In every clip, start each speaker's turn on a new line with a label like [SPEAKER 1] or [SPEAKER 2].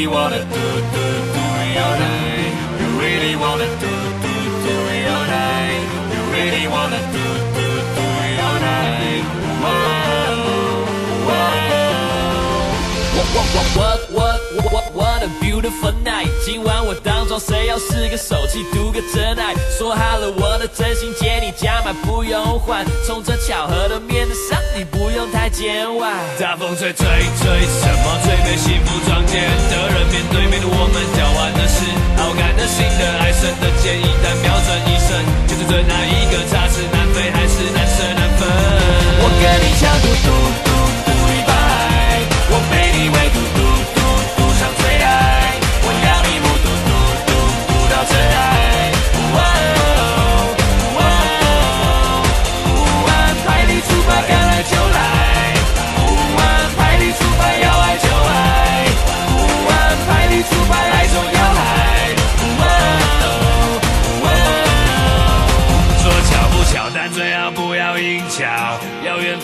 [SPEAKER 1] really wanna do do do it all night. You really wanna do do do it all night. You really wanna do do do it all night. Whoa, whoa.
[SPEAKER 2] What what what what what what a beautiful night！今晚我当中谁要是个手气，赌个真爱，说好了我的真心借你加码不用还，冲着巧合的面子上，你不用太见外。
[SPEAKER 1] 大风吹吹吹，什么最被 night.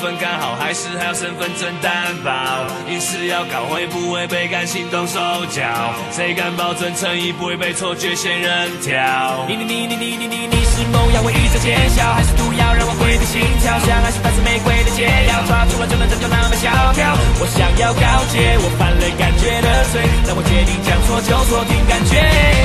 [SPEAKER 1] 分刚好，还是还要身份证担保？硬是要搞，会不会被感心动手脚？谁敢保证诚意不会被错觉仙人跳？
[SPEAKER 2] 你你你你你你你你是梦药，会预测见效，还是毒药让我回的心跳？相爱是带刺玫瑰的解药，抓住了就能拯救那么萧条。我想要告诫，我犯了感觉的罪，但我决定将错就错，听感觉。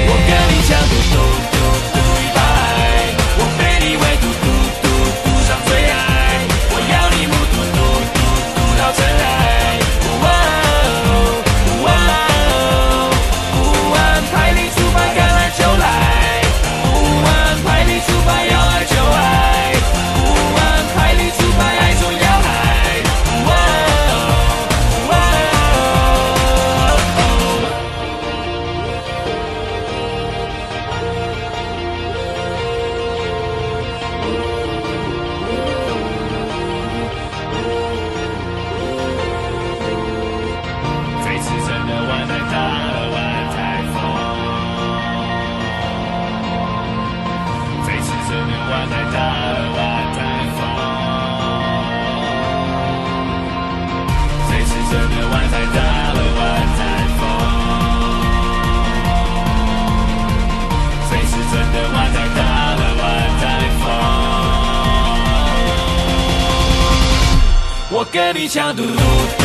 [SPEAKER 1] 我跟你抢赌赌